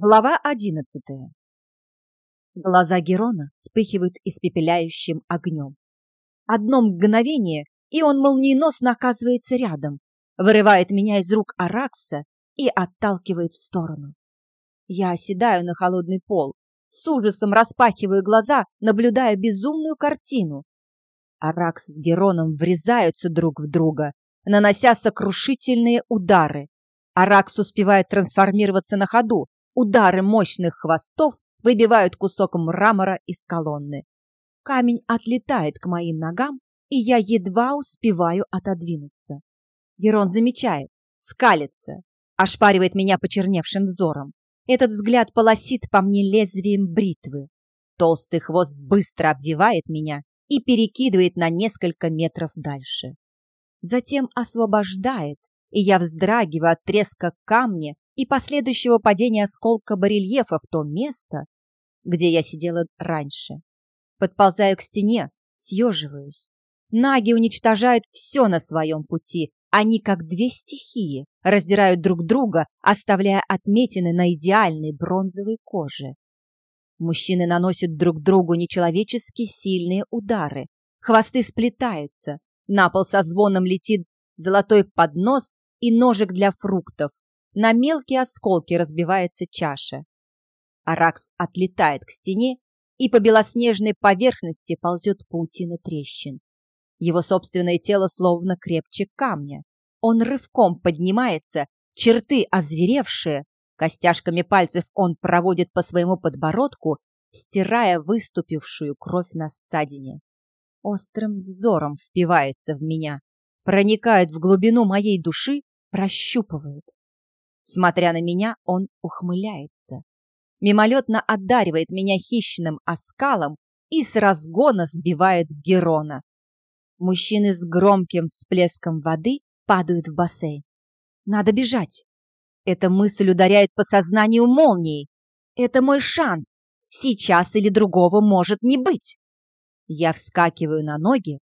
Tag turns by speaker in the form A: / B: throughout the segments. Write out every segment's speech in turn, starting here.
A: Глава одиннадцатая. Глаза Герона вспыхивают испепеляющим огнем. Одно мгновение, и он молниеносно оказывается рядом, вырывает меня из рук Аракса и отталкивает в сторону. Я оседаю на холодный пол, с ужасом распахиваю глаза, наблюдая безумную картину. Аракс с Героном врезаются друг в друга, нанося сокрушительные удары. Аракс успевает трансформироваться на ходу, Удары мощных хвостов выбивают кусок мрамора из колонны. Камень отлетает к моим ногам, и я едва успеваю отодвинуться. Герон замечает, скалится, ошпаривает меня почерневшим взором. Этот взгляд полосит по мне лезвием бритвы. Толстый хвост быстро обвивает меня и перекидывает на несколько метров дальше. Затем освобождает, и я вздрагиваю от треска камня и последующего падения осколка барельефа в то место, где я сидела раньше. Подползаю к стене, съеживаюсь. Наги уничтожают все на своем пути. Они, как две стихии, раздирают друг друга, оставляя отметины на идеальной бронзовой коже. Мужчины наносят друг другу нечеловечески сильные удары. Хвосты сплетаются. На пол со звоном летит золотой поднос и ножик для фруктов. На мелкие осколки разбивается чаша. Аракс отлетает к стене, и по белоснежной поверхности ползет паутина трещин. Его собственное тело словно крепче камня. Он рывком поднимается, черты озверевшие, костяшками пальцев он проводит по своему подбородку, стирая выступившую кровь на ссадине. Острым взором впивается в меня, проникает в глубину моей души, прощупывает. Смотря на меня, он ухмыляется. Мимолетно одаривает меня хищным оскалом и с разгона сбивает Герона. Мужчины с громким всплеском воды падают в бассейн. Надо бежать. Эта мысль ударяет по сознанию молнией. Это мой шанс. Сейчас или другого может не быть. Я вскакиваю на ноги.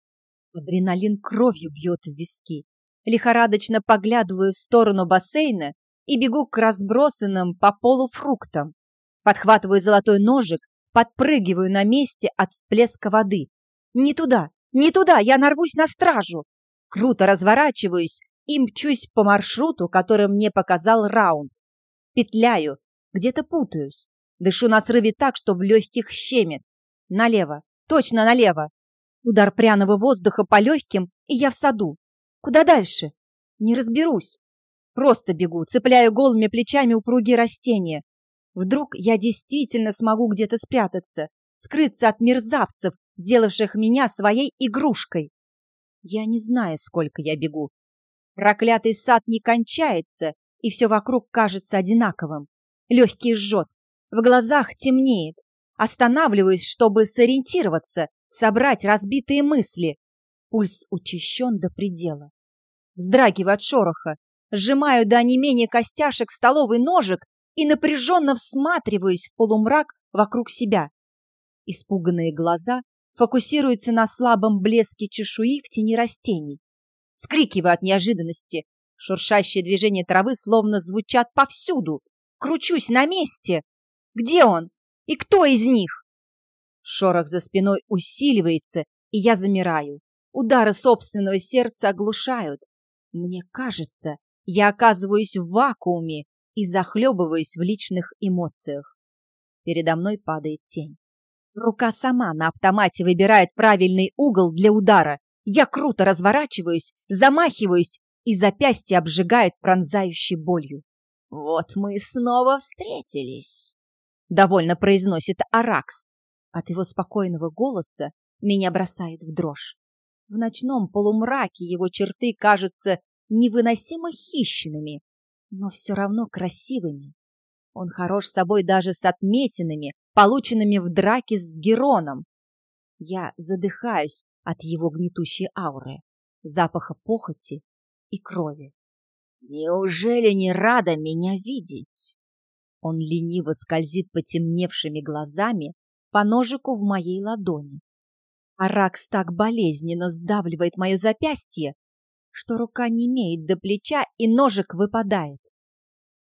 A: Адреналин кровью бьет в виски. Лихорадочно поглядываю в сторону бассейна и бегу к разбросанным по полу фруктам. Подхватываю золотой ножик, подпрыгиваю на месте от всплеска воды. Не туда, не туда, я нарвусь на стражу. Круто разворачиваюсь и мчусь по маршруту, который мне показал раунд. Петляю, где-то путаюсь. Дышу на срыве так, что в легких щемит. Налево, точно налево. Удар пряного воздуха по легким, и я в саду. Куда дальше? Не разберусь. Просто бегу, цепляю голыми плечами упругие растения. Вдруг я действительно смогу где-то спрятаться, скрыться от мерзавцев, сделавших меня своей игрушкой. Я не знаю, сколько я бегу. Проклятый сад не кончается, и все вокруг кажется одинаковым. Легкий жжет, в глазах темнеет. Останавливаюсь, чтобы сориентироваться, собрать разбитые мысли. Пульс учащен до предела. Вздрагиваю от шороха, сжимаю до онемения костяшек столовый ножик и напряженно всматриваюсь в полумрак вокруг себя. Испуганные глаза фокусируются на слабом блеске чешуи в тени растений. Вскрикиваю от неожиданности. Шуршащие движения травы словно звучат повсюду. Кручусь на месте. Где он? И кто из них? Шорох за спиной усиливается, и я замираю. Удары собственного сердца оглушают. Мне кажется, я оказываюсь в вакууме и захлебываюсь в личных эмоциях. Передо мной падает тень. Рука сама на автомате выбирает правильный угол для удара. Я круто разворачиваюсь, замахиваюсь, и запястье обжигает пронзающей болью. «Вот мы снова встретились», — довольно произносит Аракс. От его спокойного голоса меня бросает в дрожь. В ночном полумраке его черты кажутся невыносимо хищными, но все равно красивыми. Он хорош собой даже с отметинами, полученными в драке с Героном. Я задыхаюсь от его гнетущей ауры, запаха похоти и крови. Неужели не рада меня видеть? Он лениво скользит потемневшими глазами по ножику в моей ладони. Аракс так болезненно сдавливает мое запястье, что рука не имеет до плеча и ножик выпадает.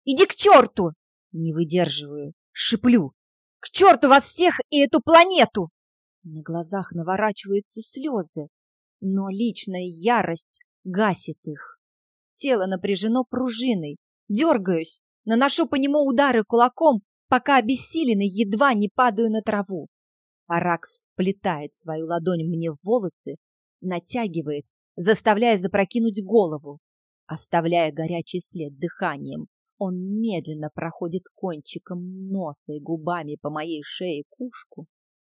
A: «Иди к черту!» Не выдерживаю, шиплю. К черту вас всех и эту планету! На глазах наворачиваются слезы, но личная ярость гасит их. Тело напряжено пружиной. Дергаюсь, наношу по нему удары кулаком, пока обессиленный едва не падаю на траву. Аракс вплетает свою ладонь мне в волосы, натягивает, заставляя запрокинуть голову, оставляя горячий след дыханием. Он медленно проходит кончиком носа и губами по моей шее кушку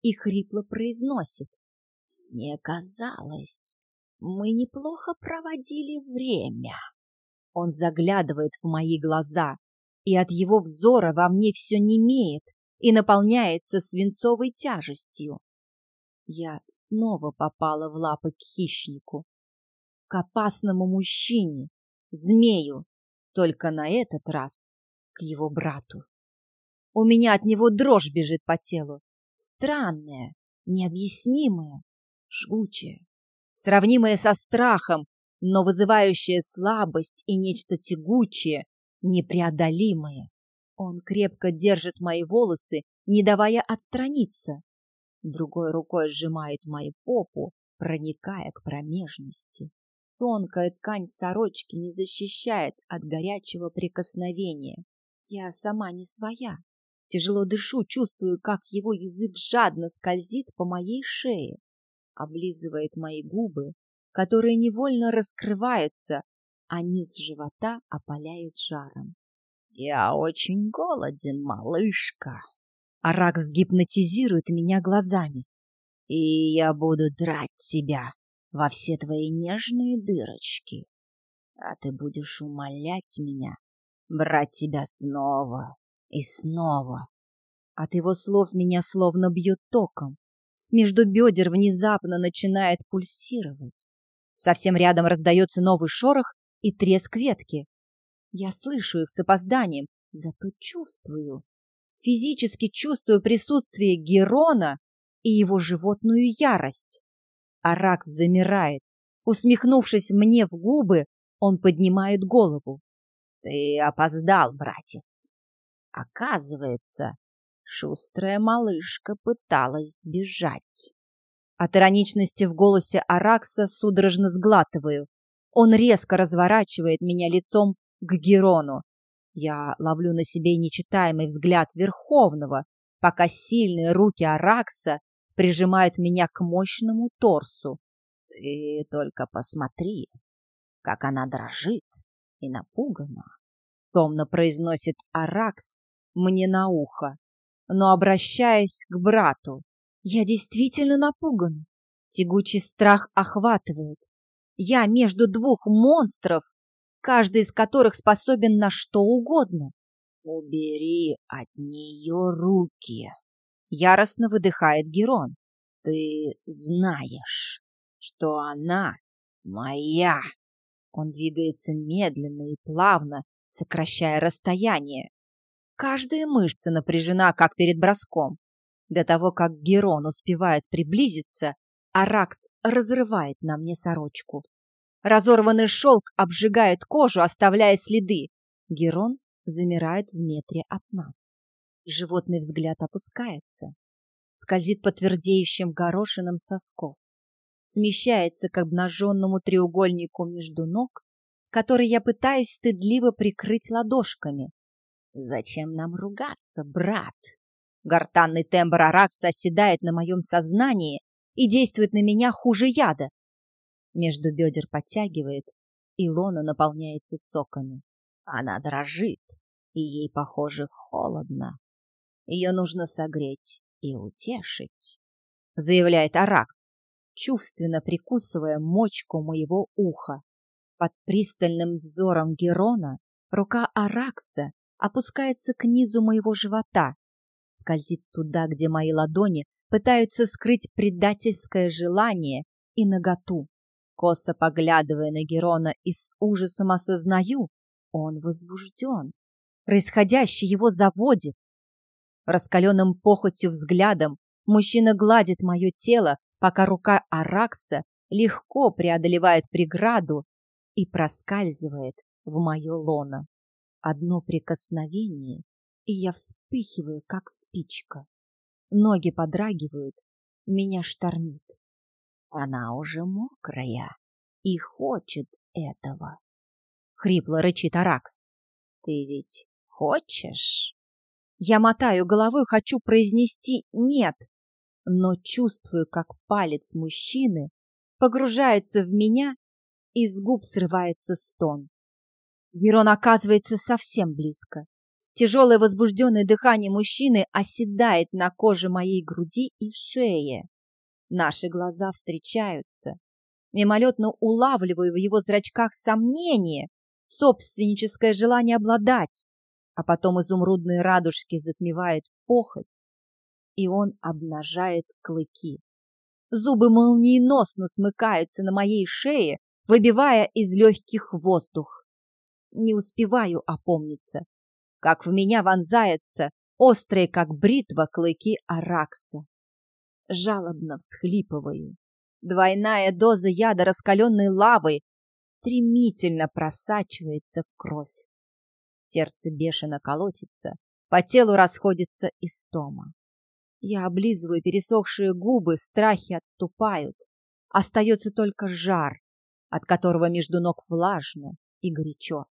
A: и хрипло произносит. «Мне казалось, мы неплохо проводили время». Он заглядывает в мои глаза, и от его взора во мне все немеет и наполняется свинцовой тяжестью. Я снова попала в лапы к хищнику, к опасному мужчине, змею, только на этот раз к его брату. У меня от него дрожь бежит по телу. Странная, необъяснимая, жгучая, сравнимая со страхом, но вызывающая слабость и нечто тягучее, непреодолимое. Он крепко держит мои волосы, не давая отстраниться. Другой рукой сжимает мою попу, проникая к промежности. Тонкая ткань сорочки не защищает от горячего прикосновения. Я сама не своя. Тяжело дышу, чувствую, как его язык жадно скользит по моей шее, облизывает мои губы, которые невольно раскрываются, а низ живота опаляет жаром. «Я очень голоден, малышка!» Аракс гипнотизирует меня глазами. «И я буду драть тебя!» Во все твои нежные дырочки. А ты будешь умолять меня брать тебя снова и снова. От его слов меня словно бьет током. Между бедер внезапно начинает пульсировать. Совсем рядом раздается новый шорох и треск ветки. Я слышу их с опозданием, зато чувствую. Физически чувствую присутствие Герона и его животную ярость. Аракс замирает. Усмехнувшись мне в губы, он поднимает голову. Ты опоздал, братец. Оказывается, шустрая малышка пыталась сбежать. От ироничности в голосе Аракса судорожно сглатываю. Он резко разворачивает меня лицом к Герону. Я ловлю на себе нечитаемый взгляд Верховного, пока сильные руки Аракса прижимают меня к мощному торсу. Ты только посмотри, как она дрожит и напугана. Томно произносит Аракс мне на ухо, но обращаясь к брату. Я действительно напугана. Тягучий страх охватывает. Я между двух монстров, каждый из которых способен на что угодно. Убери от нее руки. Яростно выдыхает Герон. Ты знаешь, что она моя. Он двигается медленно и плавно, сокращая расстояние. Каждая мышца напряжена, как перед броском. До того, как Герон успевает приблизиться, Аракс разрывает на мне сорочку. Разорванный шелк обжигает кожу, оставляя следы. Герон замирает в метре от нас. Животный взгляд опускается, скользит по твердеющим горошинам сосков, смещается к обнаженному треугольнику между ног, который я пытаюсь стыдливо прикрыть ладошками. «Зачем нам ругаться, брат?» Гортанный тембр Аракса оседает на моем сознании и действует на меня хуже яда. Между бедер подтягивает, и лона наполняется соками. Она дрожит, и ей, похоже, холодно. Ее нужно согреть и утешить, заявляет Аракс, чувственно прикусывая мочку моего уха. Под пристальным взором Герона рука Аракса опускается к низу моего живота, скользит туда, где мои ладони пытаются скрыть предательское желание и наготу. Косо поглядывая на Герона и с ужасом осознаю, он возбужден. Происходящее его заводит. Раскаленным похотью взглядом мужчина гладит мое тело, пока рука Аракса легко преодолевает преграду и проскальзывает в мое лоно. Одно прикосновение, и я вспыхиваю, как спичка. Ноги подрагивают, меня штормит. Она уже мокрая и хочет этого. Хрипло рычит Аракс. Ты ведь хочешь? Я мотаю головой, хочу произнести «нет», но чувствую, как палец мужчины погружается в меня, и с губ срывается стон. Герон оказывается совсем близко. Тяжелое возбужденное дыхание мужчины оседает на коже моей груди и шее. Наши глаза встречаются. Мимолетно улавливаю в его зрачках сомнение, собственническое желание обладать, а потом изумрудные радужки затмевает похоть, и он обнажает клыки. Зубы молниеносно смыкаются на моей шее, выбивая из легких воздух. Не успеваю опомниться, как в меня вонзаются острые, как бритва, клыки Аракса. Жалобно всхлипываю. Двойная доза яда раскаленной лавы стремительно просачивается в кровь. Сердце бешено колотится, по телу расходится истома. Я облизываю пересохшие губы, страхи отступают. Остается только жар, от которого между ног влажно и горячо.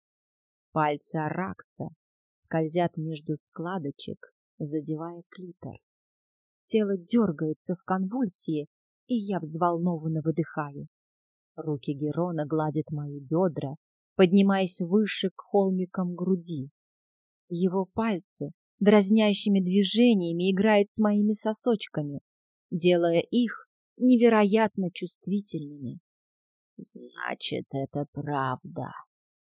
A: Пальцы Аракса скользят между складочек, задевая клитор. Тело дергается в конвульсии, и я взволнованно выдыхаю. Руки Герона гладят мои бедра, поднимаясь выше к холмикам груди. Его пальцы дразнящими движениями играет с моими сосочками, делая их невероятно чувствительными. Значит, это правда.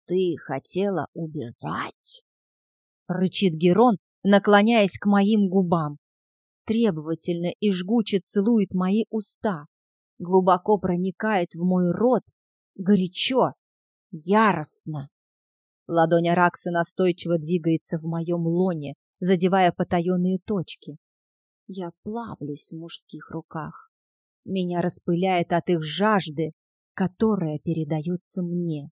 A: Ты хотела убежать? Рычит Герон, наклоняясь к моим губам. Требовательно и жгуче целует мои уста, глубоко проникает в мой рот, горячо, яростно. Ладонь Аракса настойчиво двигается в моем лоне, задевая потаенные точки. Я плавлюсь в мужских руках. Меня распыляет от их жажды, которая передается мне.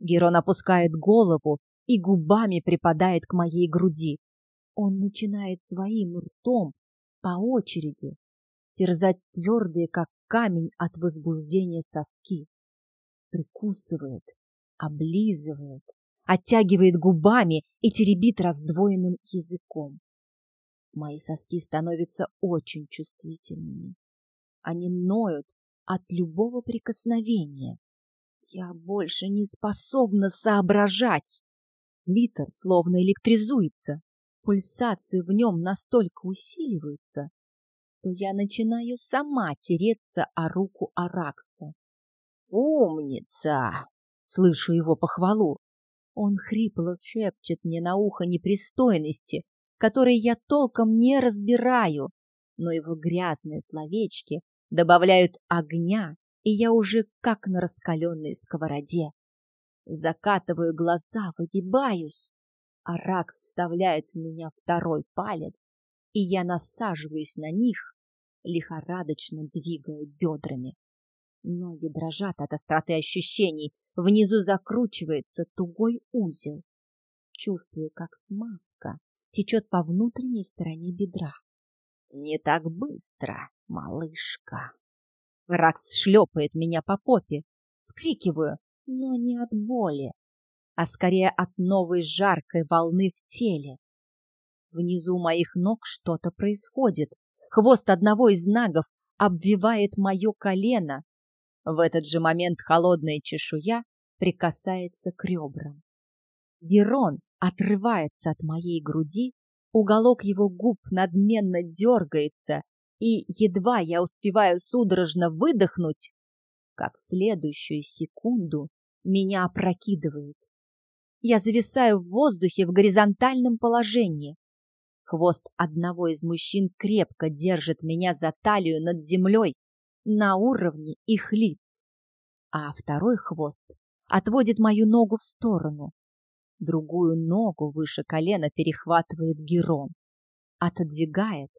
A: Герон опускает голову и губами припадает к моей груди. Он начинает своим ртом по очереди терзать твердые, как камень от возбуждения соски. Прикусывает, облизывает, оттягивает губами и теребит раздвоенным языком. Мои соски становятся очень чувствительными. Они ноют от любого прикосновения. Я больше не способна соображать. Литр словно электризуется. Пульсации в нем настолько усиливаются, что я начинаю сама тереться о руку Аракса. «Умница!» — слышу его похвалу. Он хрипло шепчет мне на ухо непристойности, которые я толком не разбираю, но его грязные словечки добавляют огня, и я уже как на раскаленной сковороде. Закатываю глаза, выгибаюсь. а Ракс вставляет в меня второй палец, и я насаживаюсь на них, лихорадочно двигая бедрами. Ноги дрожат от остроты ощущений, Внизу закручивается тугой узел. Чувствую, как смазка течет по внутренней стороне бедра. Не так быстро, малышка. Ракс шлепает меня по попе. Скрикиваю, но не от боли, а скорее от новой жаркой волны в теле. Внизу моих ног что-то происходит. Хвост одного из нагов обвивает мое колено, в этот же момент холодная чешуя прикасается к ребрам. Герон отрывается от моей груди, уголок его губ надменно дергается, и едва я успеваю судорожно выдохнуть, как в следующую секунду меня опрокидывают. Я зависаю в воздухе в горизонтальном положении. Хвост одного из мужчин крепко держит меня за талию над землей, на уровне их лиц, а второй хвост отводит мою ногу в сторону. Другую ногу выше колена перехватывает Герон, отодвигает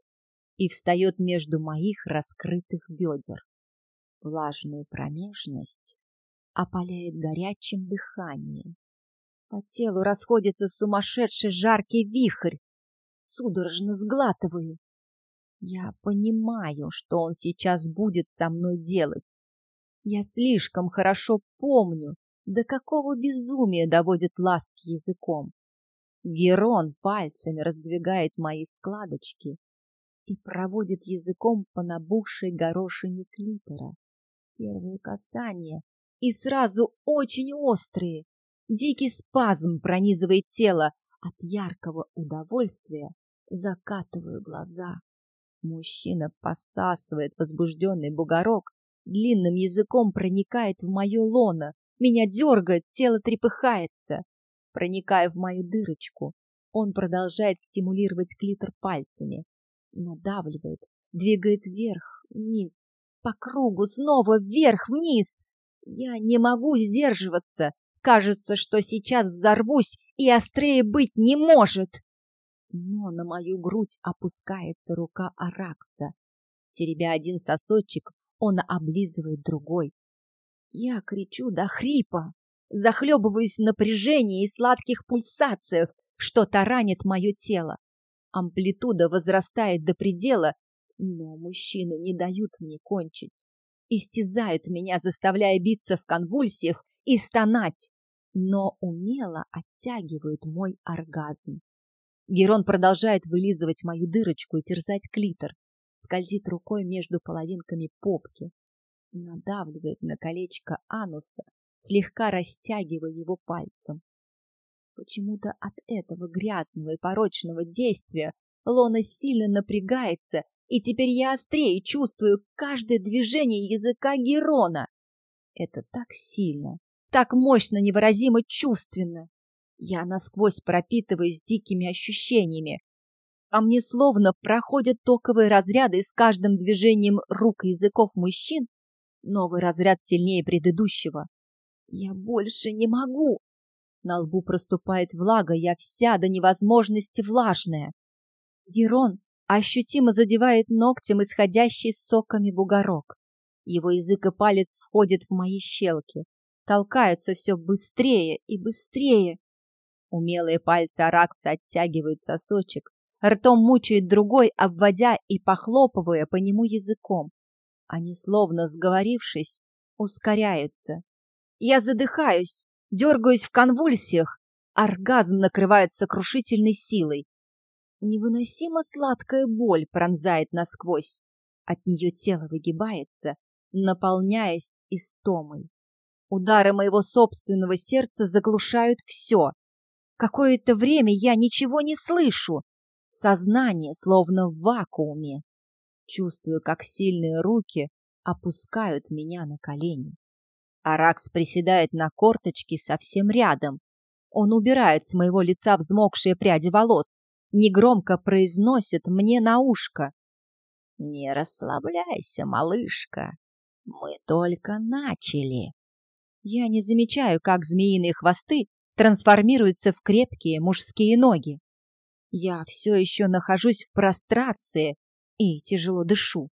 A: и встает между моих раскрытых бедер. Влажную промежность опаляет горячим дыханием. По телу расходится сумасшедший жаркий вихрь. судорожно сглатываю. Я понимаю, что он сейчас будет со мной делать. Я слишком хорошо помню, до какого безумия доводит ласки языком. Герон пальцами раздвигает мои складочки и проводит языком по набухшей горошине клитора. Первые касания и сразу очень острые. Дикий спазм пронизывает тело. От яркого удовольствия закатываю глаза. Мужчина посасывает возбужденный бугорок, длинным языком проникает в мое лоно, меня дергает, тело трепыхается. Проникая в мою дырочку, он продолжает стимулировать клитор пальцами, надавливает, двигает вверх, вниз, по кругу, снова вверх, вниз. Я не могу сдерживаться. Кажется, что сейчас взорвусь, и острее быть не может. Но на мою грудь опускается рука Аракса. Теребя один сосочек, он облизывает другой. Я кричу до хрипа, захлебываюсь в напряжении и сладких пульсациях, что таранит мое тело. Амплитуда возрастает до предела, но мужчины не дают мне кончить. Истязают меня, заставляя биться в конвульсиях и стонать, но умело оттягивают мой оргазм. Герон продолжает вылизывать мою дырочку и терзать клитор, скользит рукой между половинками попки, надавливает на колечко ануса, слегка растягивая его пальцем. Почему-то от этого грязного и порочного действия лона сильно напрягается, и теперь я острее чувствую каждое движение языка Герона. Это так сильно, так мощно, невыразимо чувственно. Я насквозь пропитываюсь дикими ощущениями, а мне словно проходят токовые разряды с каждым движением рук и языков мужчин, Новый разряд сильнее предыдущего. Я больше не могу. На лбу проступает влага, я вся до невозможности влажная. Герон ощутимо задевает ногтем исходящий соками бугорок. Его язык и палец входят в мои щелки, толкаются все быстрее и быстрее. Умелые пальцы Аракса оттягивают сосочек, ртом мучает другой, обводя и похлопывая по нему языком. Они, словно сговорившись, ускоряются. Я задыхаюсь, дергаюсь в конвульсиях. Оргазм накрывает сокрушительной силой. Невыносимо сладкая боль пронзает насквозь. От нее тело выгибается, наполняясь истомой. Удары моего собственного сердца заглушают все. Какое-то время я ничего не слышу. Сознание словно в вакууме. Чувствую, как сильные руки опускают меня на колени. Аракс приседает на корточки совсем рядом. Он убирает с моего лица взмокшие пряди волос, негромко произносит мне на ушко. «Не расслабляйся, малышка, мы только начали». Я не замечаю, как змеиные хвосты трансформируются в крепкие мужские ноги. Я все еще нахожусь в прострации и тяжело дышу.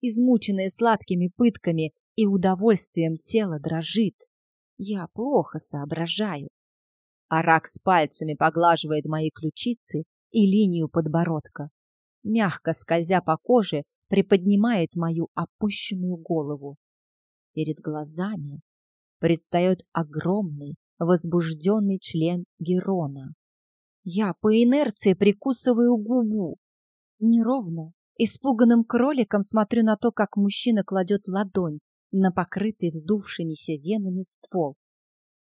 A: Измученная сладкими пытками и удовольствием тело дрожит. Я плохо соображаю. Арак с пальцами поглаживает мои ключицы и линию подбородка. Мягко скользя по коже, приподнимает мою опущенную голову. Перед глазами предстает огромный, возбужденный член Герона. Я по инерции прикусываю губу. Неровно, Испуганным кроликом смотрю на то, как мужчина кладет ладонь на покрытый вздувшимися венами ствол.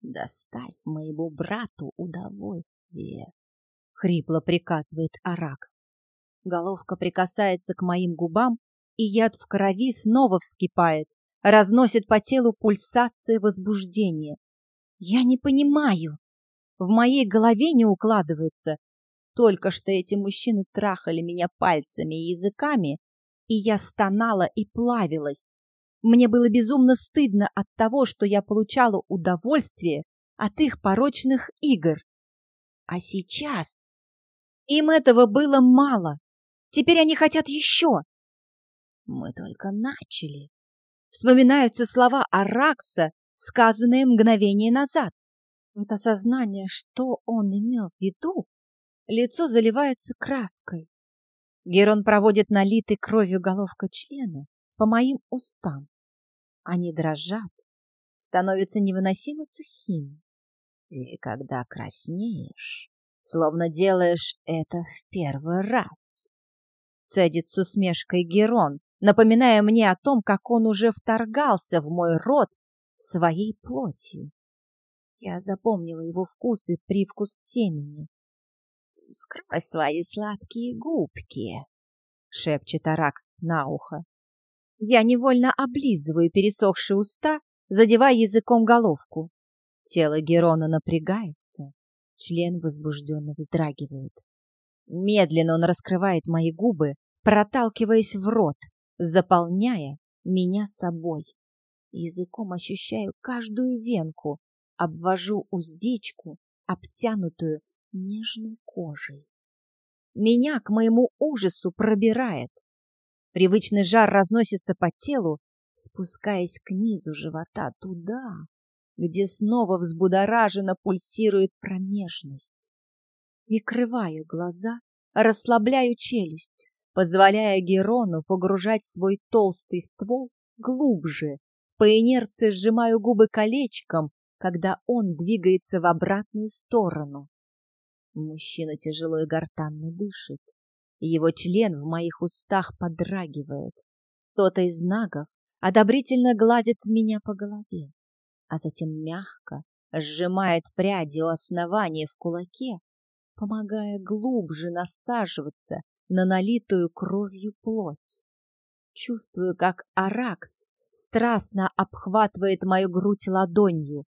A: «Доставь моему брату удовольствие», — хрипло приказывает Аракс. Головка прикасается к моим губам, и яд в крови снова вскипает, разносит по телу пульсации возбуждения. Я не понимаю. В моей голове не укладывается, только что эти мужчины трахали меня пальцами и языками, и я стонала и плавилась. Мне было безумно стыдно от того, что я получала удовольствие от их порочных игр. А сейчас им этого было мало. Теперь они хотят еще. Мы только начали. Вспоминаются слова Аракса, сказанные мгновение назад. Это осознание, что он имел в виду, Лицо заливается краской. Герон проводит налитой кровью головка члена по моим устам. Они дрожат, становятся невыносимо сухими. И когда краснеешь, словно делаешь это в первый раз. Цедит с усмешкой Герон, напоминая мне о том, как он уже вторгался в мой рот своей плотью. Я запомнила его вкус и привкус семени. «Скрой свои сладкие губки», — шепчет Аракс на ухо. Я невольно облизываю пересохшие уста, задевая языком головку. Тело Герона напрягается, член возбужденно вздрагивает. Медленно он раскрывает мои губы, проталкиваясь в рот, заполняя меня собой. Языком ощущаю каждую венку, обвожу уздечку, обтянутую нежной кожей. Меня к моему ужасу пробирает. Привычный жар разносится по телу, спускаясь к низу живота туда, где снова взбудораженно пульсирует промежность. Прикрываю глаза, расслабляю челюсть, позволяя Герону погружать свой толстый ствол глубже, по инерции сжимаю губы колечком, когда он двигается в обратную сторону. Мужчина тяжело и гортанно дышит. Его член в моих устах подрагивает. Кто-то из нагов одобрительно гладит меня по голове, а затем мягко сжимает пряди у основания в кулаке, помогая глубже насаживаться на налитую кровью плоть. Чувствую, как Аракс страстно обхватывает мою грудь ладонью.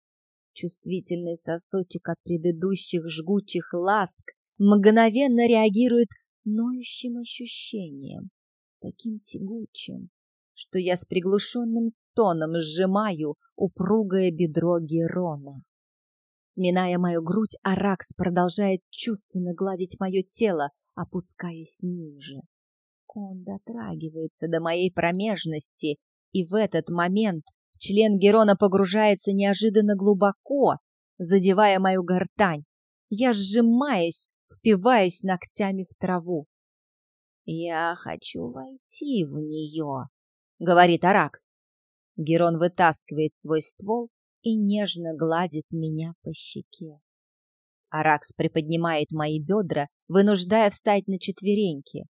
A: Чувствительный сосочек от предыдущих жгучих ласк мгновенно реагирует ноющим ощущением, таким тягучим, что я с приглушенным стоном сжимаю упругое бедро Герона. Сминая мою грудь, Аракс продолжает чувственно гладить мое тело, опускаясь ниже. Он дотрагивается до моей промежности, и в этот момент член Герона погружается неожиданно глубоко, задевая мою гортань. Я сжимаюсь, впиваюсь ногтями в траву. «Я хочу войти в нее», — говорит Аракс. Герон вытаскивает свой ствол и нежно гладит меня по щеке. Аракс приподнимает мои бедра, вынуждая встать на четвереньки.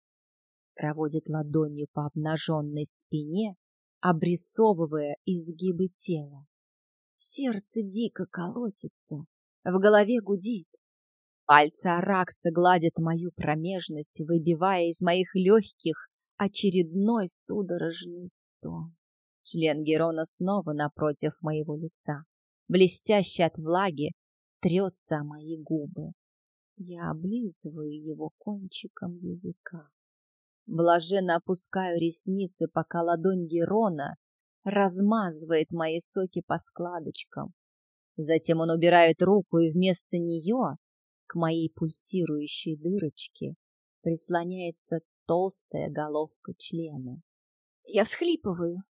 A: Проводит ладонью по обнаженной спине, обрисовывая изгибы тела. Сердце дико колотится, в голове гудит. Пальцы Аракса гладят мою промежность, выбивая из моих легких очередной судорожный стон. Член Герона снова напротив моего лица, блестящий от влаги, трется о мои губы. Я облизываю его кончиком языка. Блаженно опускаю ресницы, пока ладонь Герона размазывает мои соки по складочкам. Затем он убирает руку, и вместо нее к моей пульсирующей дырочке прислоняется толстая головка члена. Я всхлипываю,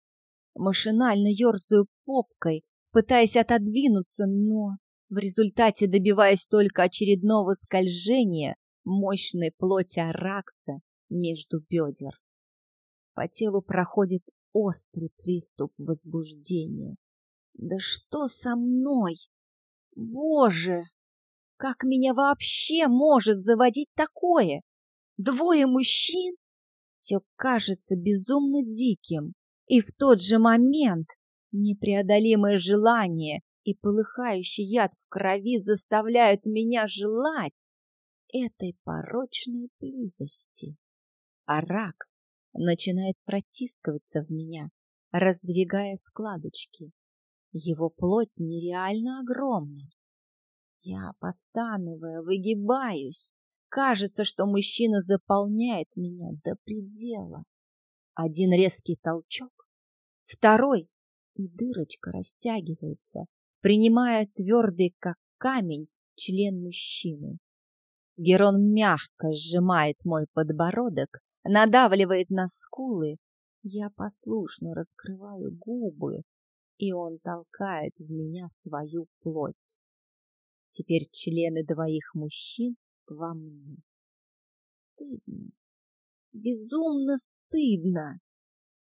A: машинально ерзаю попкой, пытаясь отодвинуться, но в результате добиваюсь только очередного скольжения мощной плоти Аракса между бедер. По телу проходит острый приступ возбуждения. Да что со мной? Боже! Как меня вообще может заводить такое? Двое мужчин? Все кажется безумно диким. И в тот же момент непреодолимое желание и полыхающий яд в крови заставляют меня желать этой порочной близости. Аракс начинает протискиваться в меня, раздвигая складочки. Его плоть нереально огромна. Я, постановая, выгибаюсь. Кажется, что мужчина заполняет меня до предела. Один резкий толчок, второй, и дырочка растягивается, принимая твердый, как камень, член мужчины. Герон мягко сжимает мой подбородок, надавливает на скулы. Я послушно раскрываю губы, и он толкает в меня свою плоть. Теперь члены двоих мужчин во мне. Стыдно, безумно стыдно.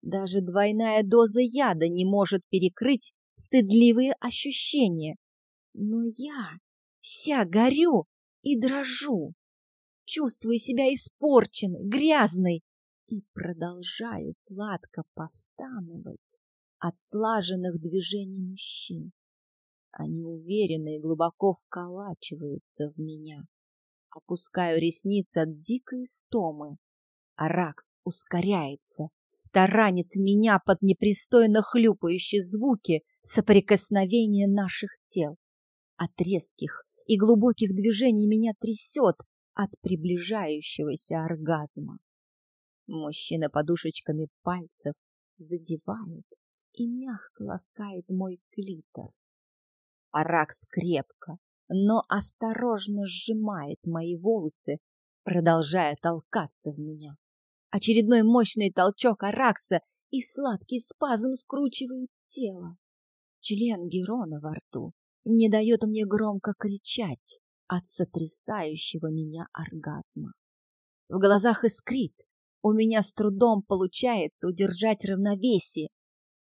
A: Даже двойная доза яда не может перекрыть стыдливые ощущения. Но я вся горю и дрожу, чувствую себя испорченной, грязной и продолжаю сладко постановать от слаженных движений мужчин. Они уверенно и глубоко вколачиваются в меня. Опускаю ресницы от дикой стомы. Аракс ускоряется, таранит меня под непристойно хлюпающие звуки соприкосновения наших тел. От резких и глубоких движений меня трясет от приближающегося оргазма. Мужчина подушечками пальцев задевает и мягко ласкает мой клитор. Аракс крепко, но осторожно сжимает мои волосы, продолжая толкаться в меня. Очередной мощный толчок Аракса и сладкий спазм скручивает тело. Член Герона во рту не дает мне громко кричать от сотрясающего меня оргазма. В глазах искрит, у меня с трудом получается удержать равновесие.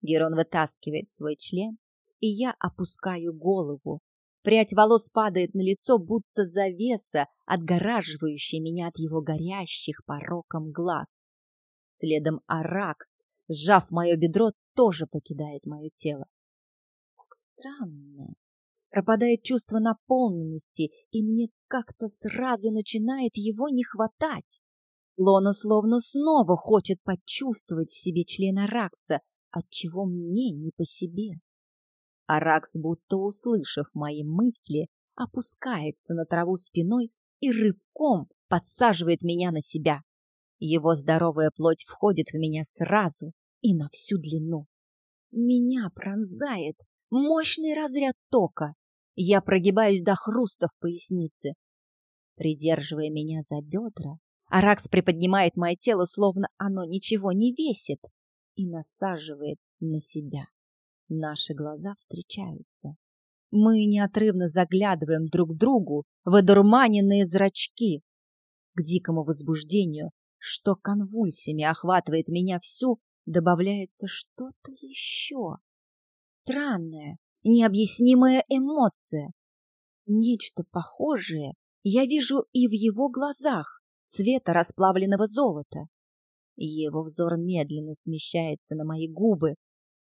A: Герон вытаскивает свой член, и я опускаю голову. Прядь волос падает на лицо, будто завеса, отгораживающая меня от его горящих пороком глаз. Следом Аракс, сжав мое бедро, тоже покидает мое тело. Так странно. Пропадает чувство наполненности, и мне как-то сразу начинает его не хватать. Лона словно снова хочет почувствовать в себе члена Ракса, отчего мне не по себе. Аракс, будто услышав мои мысли, опускается на траву спиной и рывком подсаживает меня на себя. Его здоровая плоть входит в меня сразу и на всю длину. Меня пронзает мощный разряд тока. Я прогибаюсь до хруста в пояснице. Придерживая меня за бедра, Аракс приподнимает мое тело, словно оно ничего не весит, и насаживает на себя. Наши глаза встречаются. Мы неотрывно заглядываем друг другу в одурманенные зрачки. К дикому возбуждению, что конвульсиями охватывает меня всю, добавляется что-то еще. Странная, необъяснимая эмоция. Нечто похожее я вижу и в его глазах цвета расплавленного золота. Его взор медленно смещается на мои губы.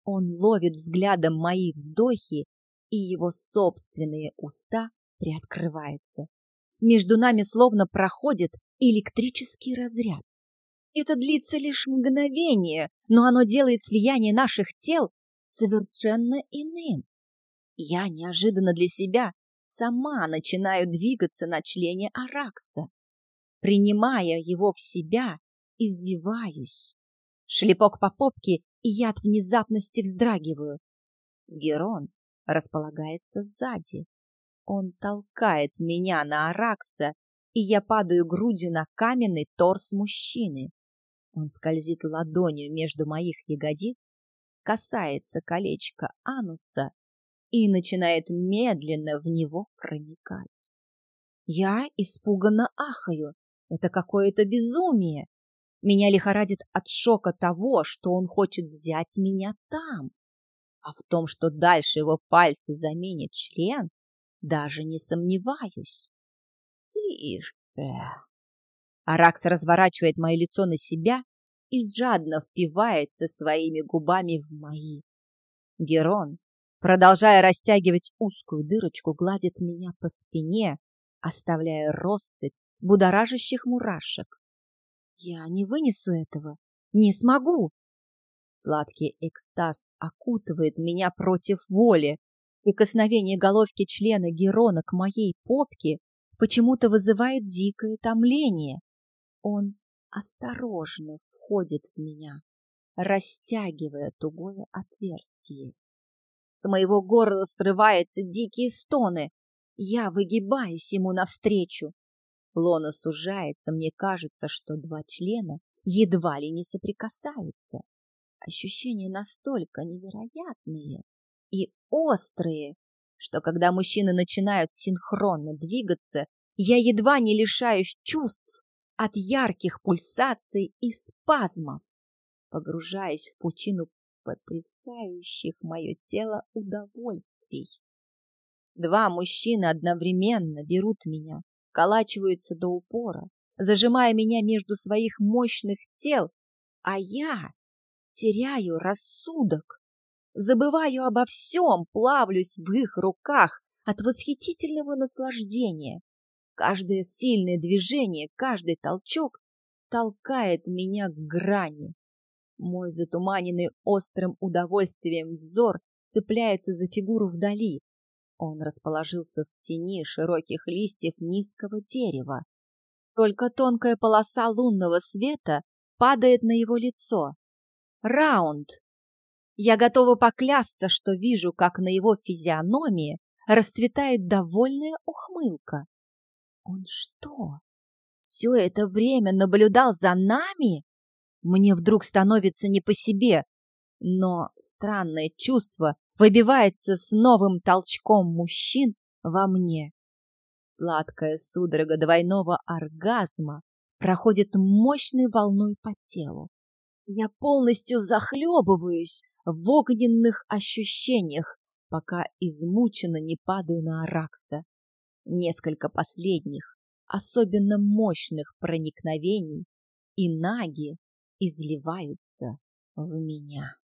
A: Он ловит взглядом мои вздохи, и его собственные уста приоткрываются. Между нами словно проходит электрический разряд. Это длится лишь мгновение, но оно делает слияние наших тел совершенно иным. Я неожиданно для себя сама начинаю двигаться на члене Аракса принимая его в себя, извиваюсь. Шлепок по попке, и я от внезапности вздрагиваю. Герон располагается сзади. Он толкает меня на Аракса, и я падаю грудью на каменный торс мужчины. Он скользит ладонью между моих ягодиц, касается колечка ануса и начинает медленно в него проникать. Я испуганно ахаю. Это какое-то безумие. Меня лихорадит от шока того, что он хочет взять меня там. А в том, что дальше его пальцы заменят член, даже не сомневаюсь. Тише. Аракс разворачивает мое лицо на себя и жадно впивается своими губами в мои. Герон, продолжая растягивать узкую дырочку, гладит меня по спине, оставляя россыпь будоражащих мурашек. Я не вынесу этого, не смогу. Сладкий экстаз окутывает меня против воли. Прикосновение головки члена Герона к моей попке почему-то вызывает дикое томление. Он осторожно входит в меня, растягивая тугое отверстие. С моего горла срываются дикие стоны. Я выгибаюсь ему навстречу, Лона сужается, мне кажется, что два члена едва ли не соприкасаются. Ощущения настолько невероятные и острые, что когда мужчины начинают синхронно двигаться, Я едва не лишаюсь чувств от ярких пульсаций и спазмов, погружаясь в пучину потрясающих мое тело удовольствий. Два мужчины одновременно берут меня, колачиваются до упора, зажимая меня между своих мощных тел, а я теряю рассудок, забываю обо всем, плавлюсь в их руках от восхитительного наслаждения. Каждое сильное движение, каждый толчок толкает меня к грани. Мой затуманенный острым удовольствием взор цепляется за фигуру вдали. Он расположился в тени широких листьев низкого дерева. Только тонкая полоса лунного света падает на его лицо. Раунд. Я готова поклясться, что вижу, как на его физиономии расцветает довольная ухмылка. Он что, все это время наблюдал за нами? Мне вдруг становится не по себе, но странное чувство выбивается с новым толчком мужчин во мне. Сладкая судорога двойного оргазма проходит мощной волной по телу. Я полностью захлебываюсь в огненных ощущениях, пока измученно не падаю на Аракса. Несколько последних, особенно мощных проникновений, и наги изливаются в меня.